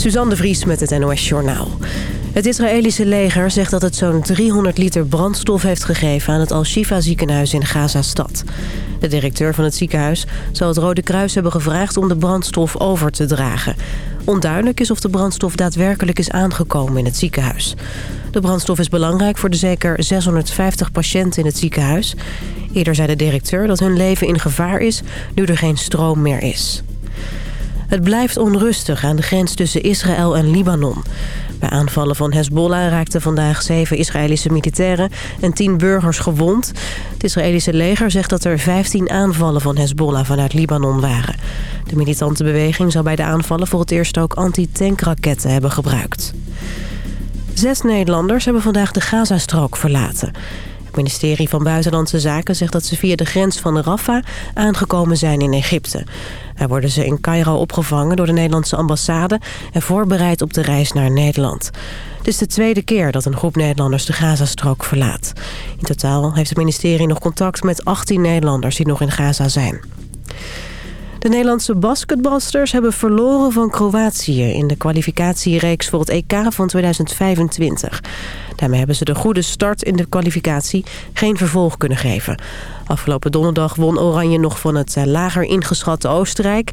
Suzanne de Vries met het NOS Journaal. Het Israëlische leger zegt dat het zo'n 300 liter brandstof heeft gegeven... aan het Al-Shifa ziekenhuis in Gaza-stad. De directeur van het ziekenhuis zal het Rode Kruis hebben gevraagd... om de brandstof over te dragen. Onduidelijk is of de brandstof daadwerkelijk is aangekomen in het ziekenhuis. De brandstof is belangrijk voor de zeker 650 patiënten in het ziekenhuis. Eerder zei de directeur dat hun leven in gevaar is... nu er geen stroom meer is. Het blijft onrustig aan de grens tussen Israël en Libanon. Bij aanvallen van Hezbollah raakten vandaag zeven Israëlische militairen en tien burgers gewond. Het Israëlische leger zegt dat er 15 aanvallen van Hezbollah vanuit Libanon waren. De militante beweging zou bij de aanvallen voor het eerst ook anti-tankraketten hebben gebruikt. Zes Nederlanders hebben vandaag de Gazastrook verlaten. Het ministerie van Buitenlandse Zaken zegt dat ze via de grens van Rafah aangekomen zijn in Egypte. Daar worden ze in Cairo opgevangen door de Nederlandse ambassade en voorbereid op de reis naar Nederland. Het is de tweede keer dat een groep Nederlanders de Gazastrook verlaat. In totaal heeft het ministerie nog contact met 18 Nederlanders die nog in Gaza zijn. De Nederlandse basketbalsters hebben verloren van Kroatië... in de kwalificatiereeks voor het EK van 2025. Daarmee hebben ze de goede start in de kwalificatie geen vervolg kunnen geven. Afgelopen donderdag won Oranje nog van het eh, lager ingeschatte Oostenrijk.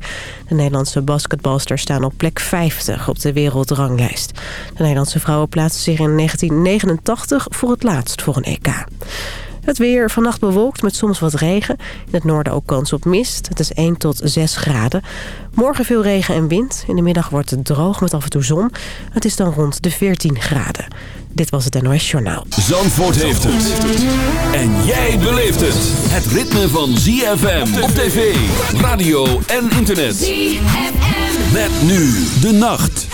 De Nederlandse basketbalsters staan op plek 50 op de wereldranglijst. De Nederlandse vrouwen plaatsten zich in 1989 voor het laatst voor een EK. Het weer vannacht bewolkt met soms wat regen. In het noorden ook kans op mist. Het is 1 tot 6 graden. Morgen veel regen en wind. In de middag wordt het droog met af en toe zon. Het is dan rond de 14 graden. Dit was het NOS Journaal. Zandvoort heeft het. En jij beleeft het. Het ritme van ZFM op tv, radio en internet. ZFM. Met nu de nacht.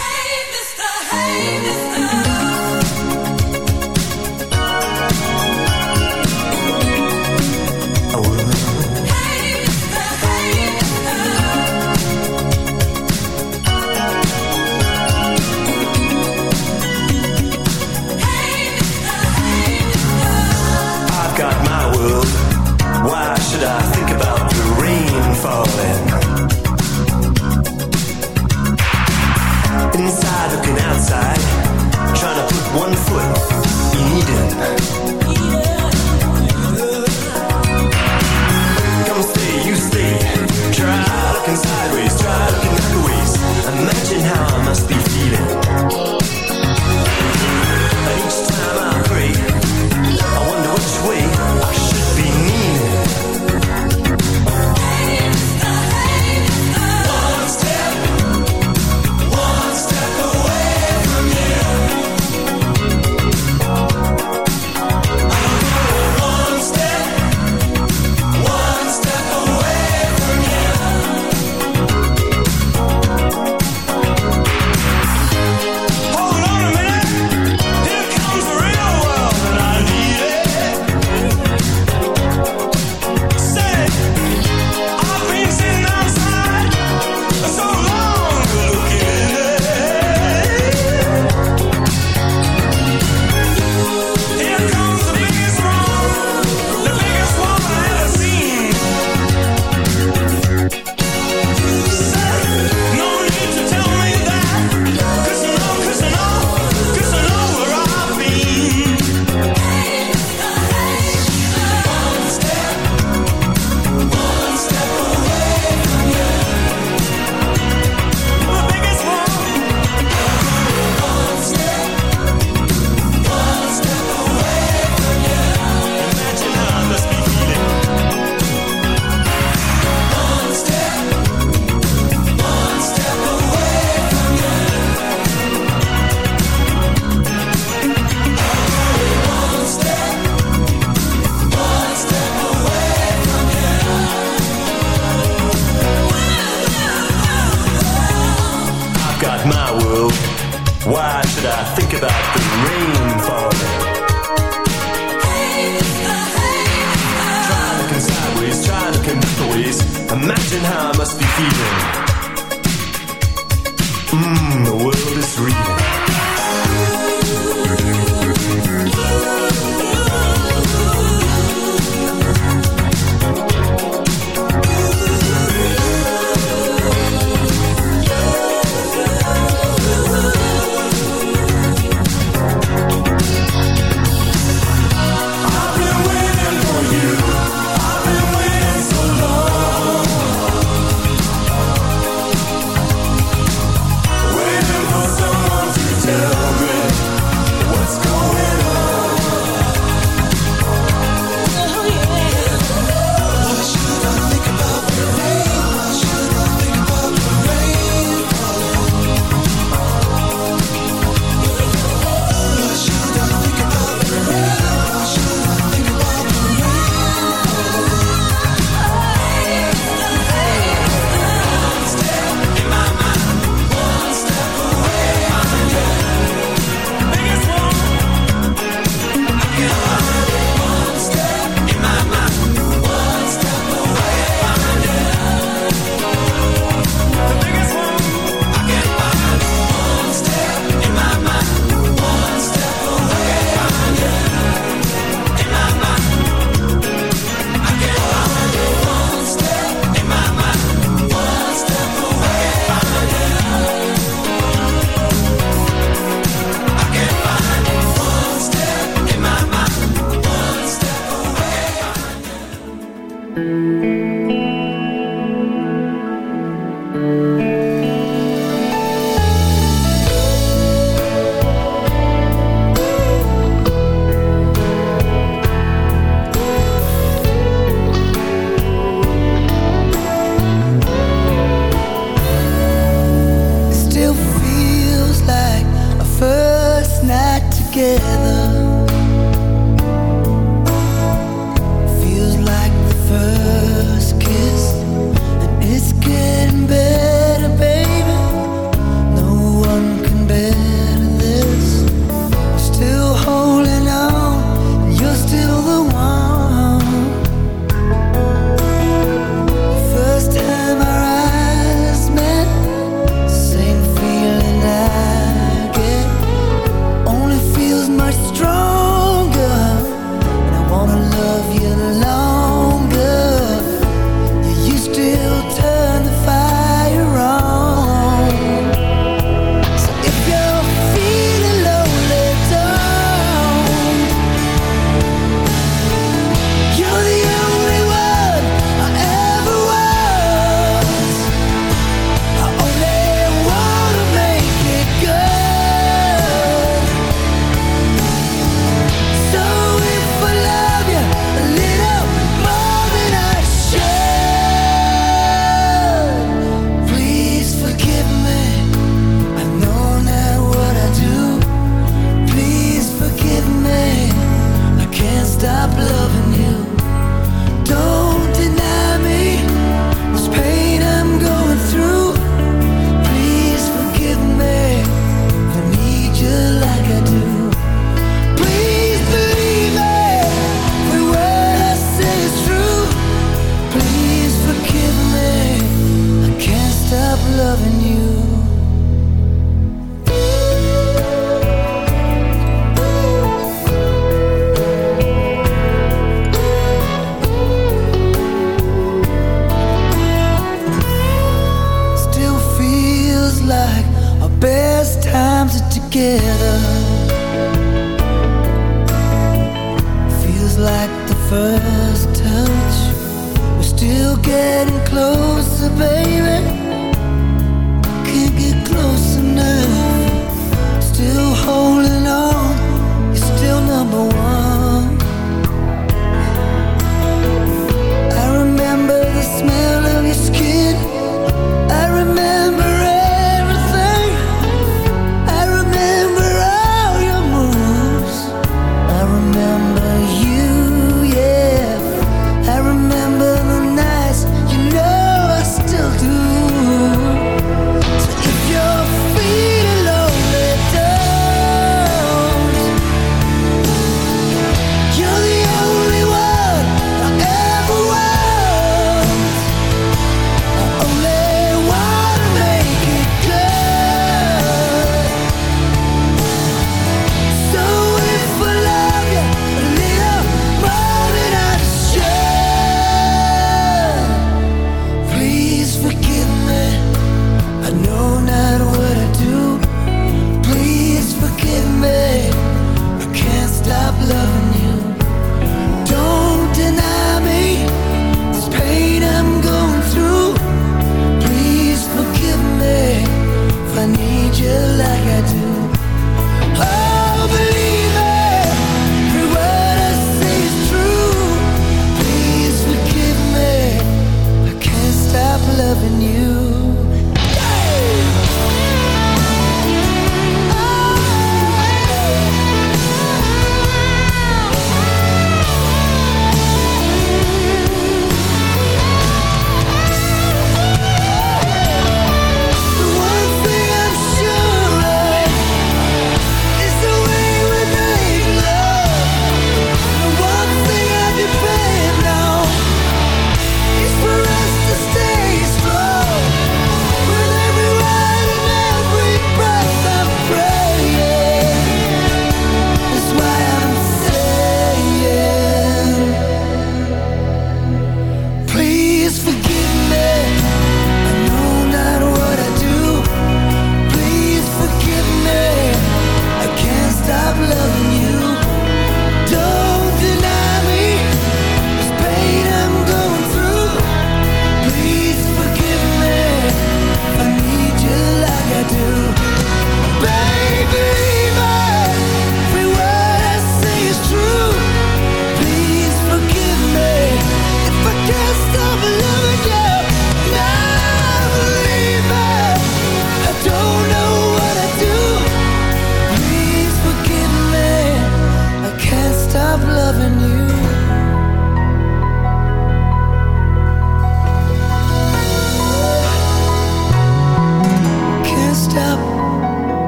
falling. Inside looking outside, trying to put one foot in Eden.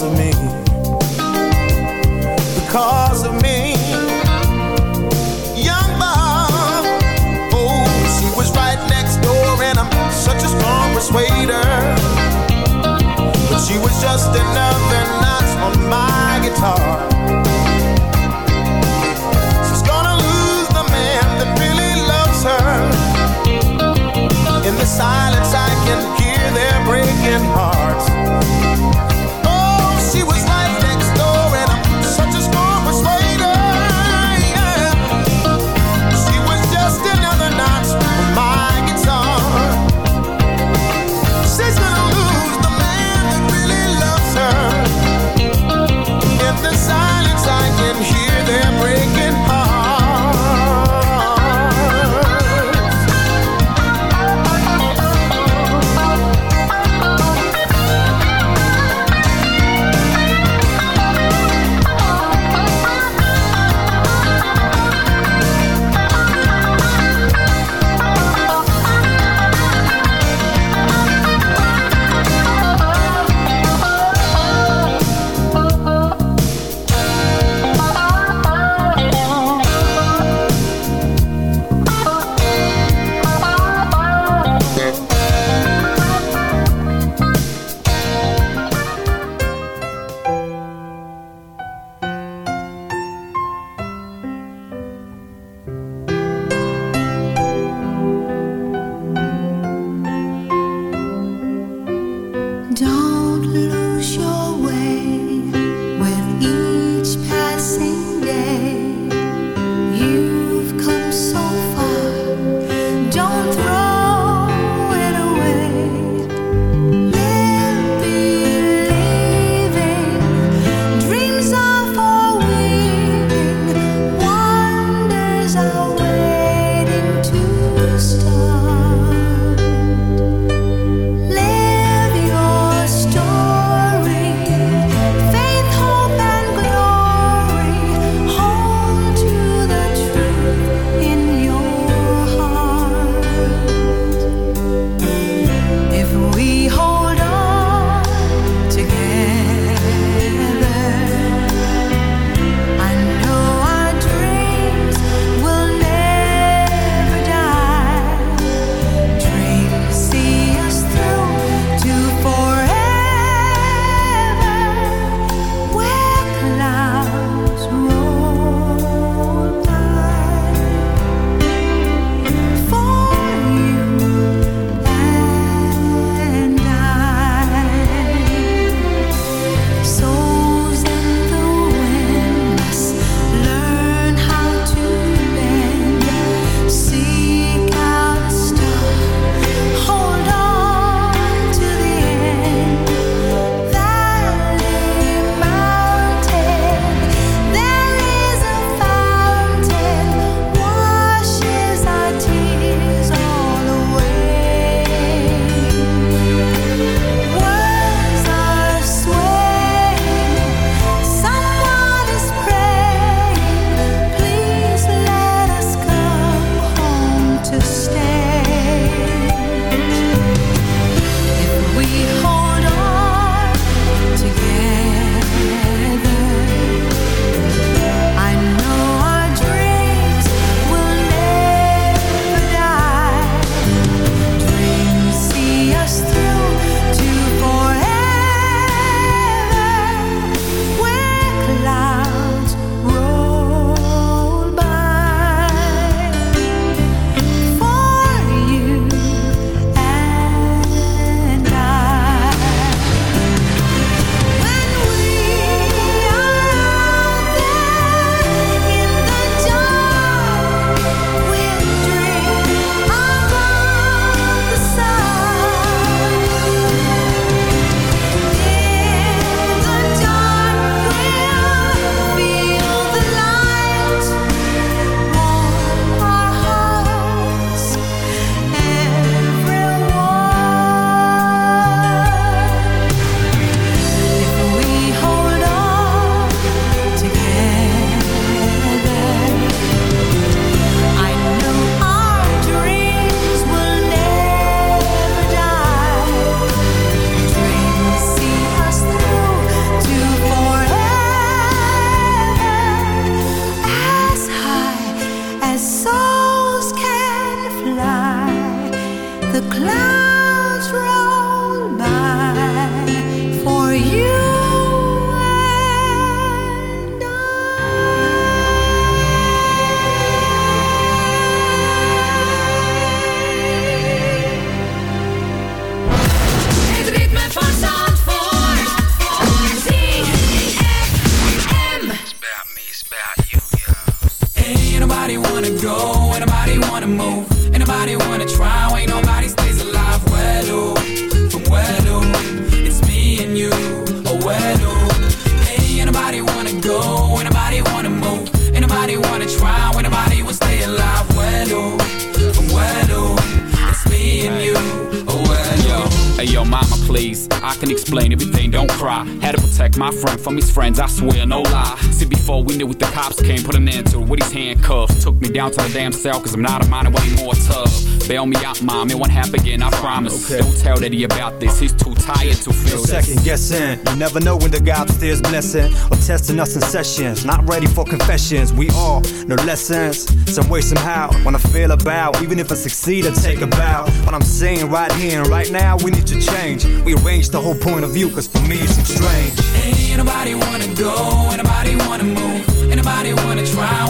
because of me. Because of me. Young Bob. Oh, she was right next door, and I'm such a strong persuader. But she was just another notch on my guitar. She's gonna lose the man that really loves her. In the silence, I can hear their breaking heart. explain everything, don't cry. Had a down to the cops came put an anther what he's hand cuffs took me down to the damn cell, cause I'm not a minor anymore tough. Bail me out, mom, it won't happen again, I promise. Okay. Don't tell Daddy about this, he's too tired to feel no. Second guessing, you never know when the guy upstairs blessing or testing us in sessions. Not ready for confessions, we all no lessons. Some way, somehow, when I feel about, even if I succeed, I take a bow. What I'm saying right here and right now, we need to change. We arrange the whole point of view, cause for me it's strange. Ain't nobody wanna go, ain't nobody wanna move, ain't nobody wanna try,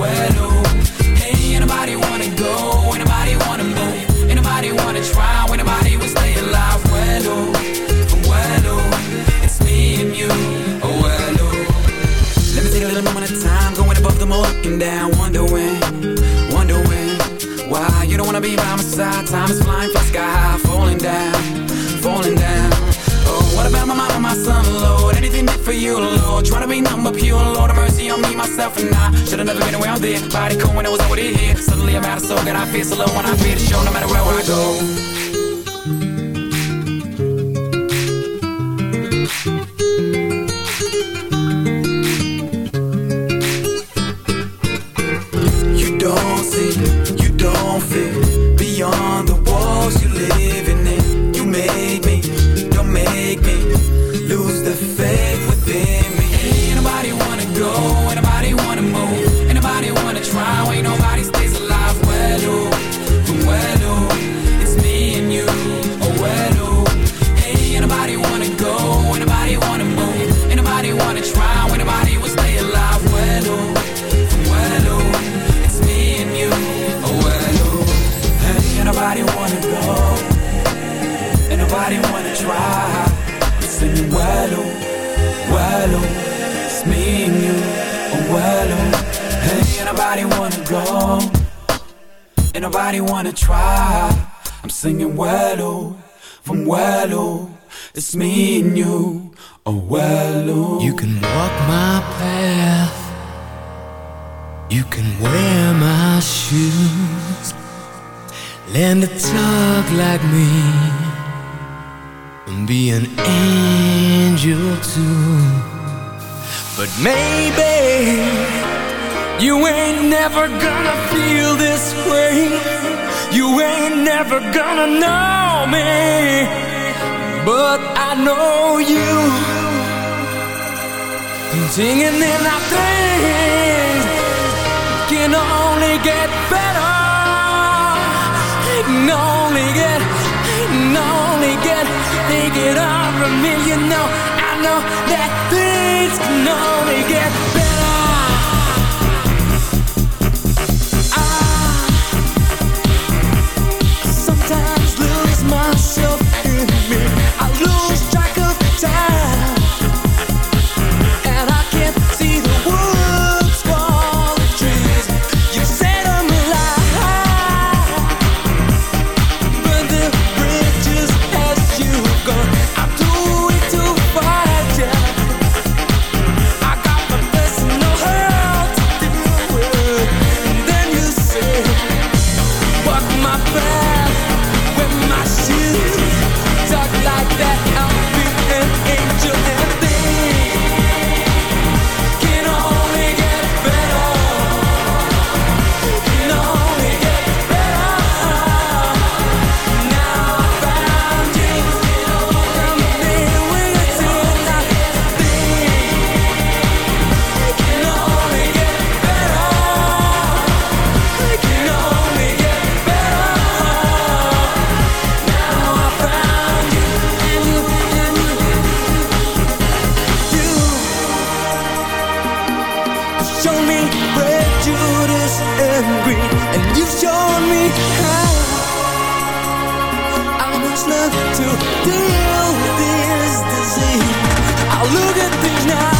vuelo. Around there. Body cool when it was over here. Suddenly I'm out of soul, and I feel so low when I feel the show, no matter where I go. angel too. But maybe You ain't never gonna feel this way. You ain't never gonna know me. But I know you. Singing in things. Can only get better. Can only get Can only get make it all from me. You know, I know that things can only get better. I sometimes lose myself in me. deal with this disease. I look at things now.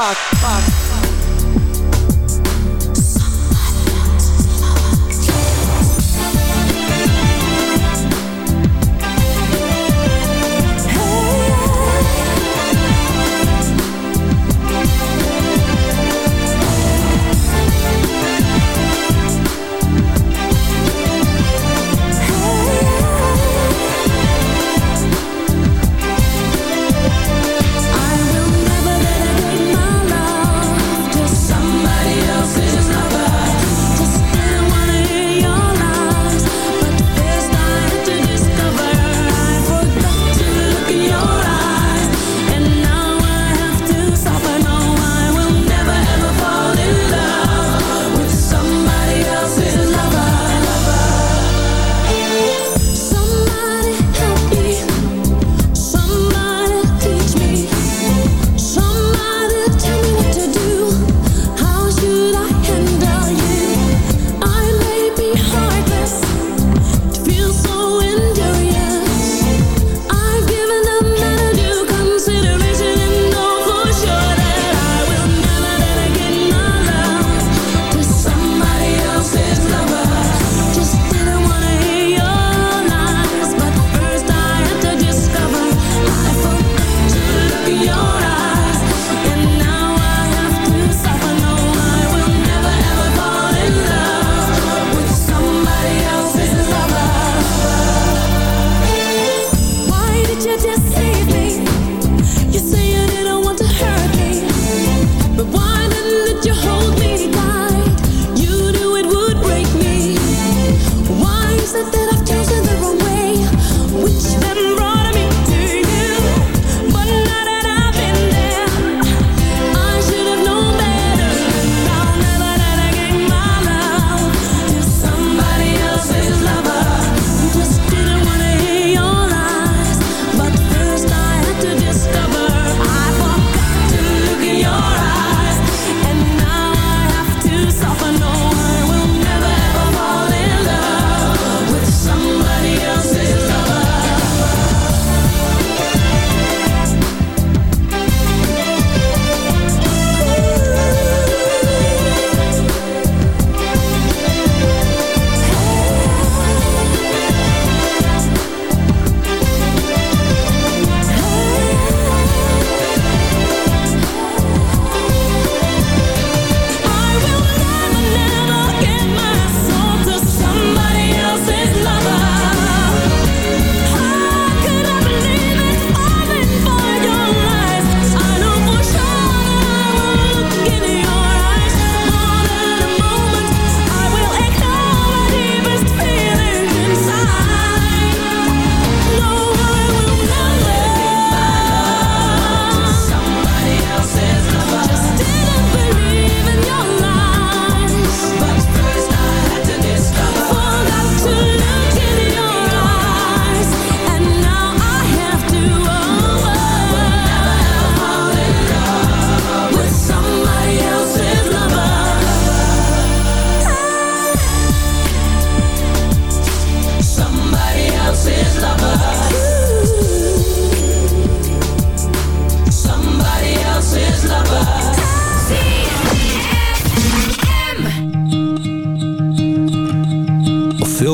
Fuck? fuck?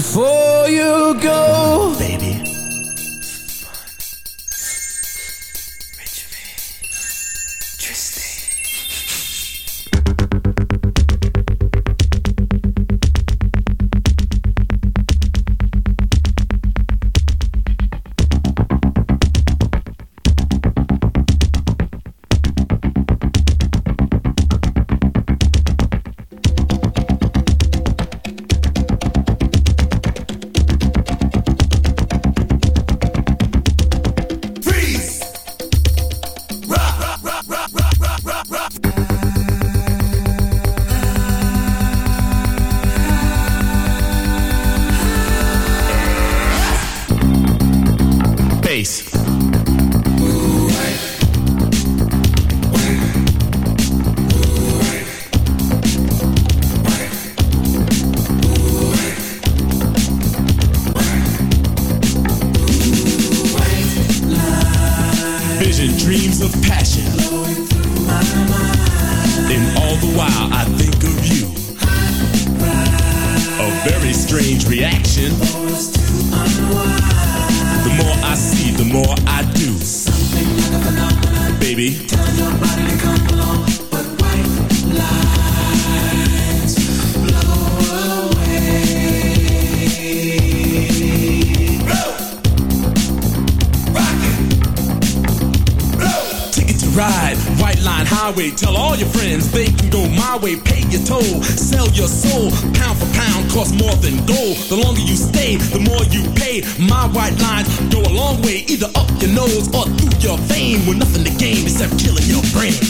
before you go, baby. Killing your brain.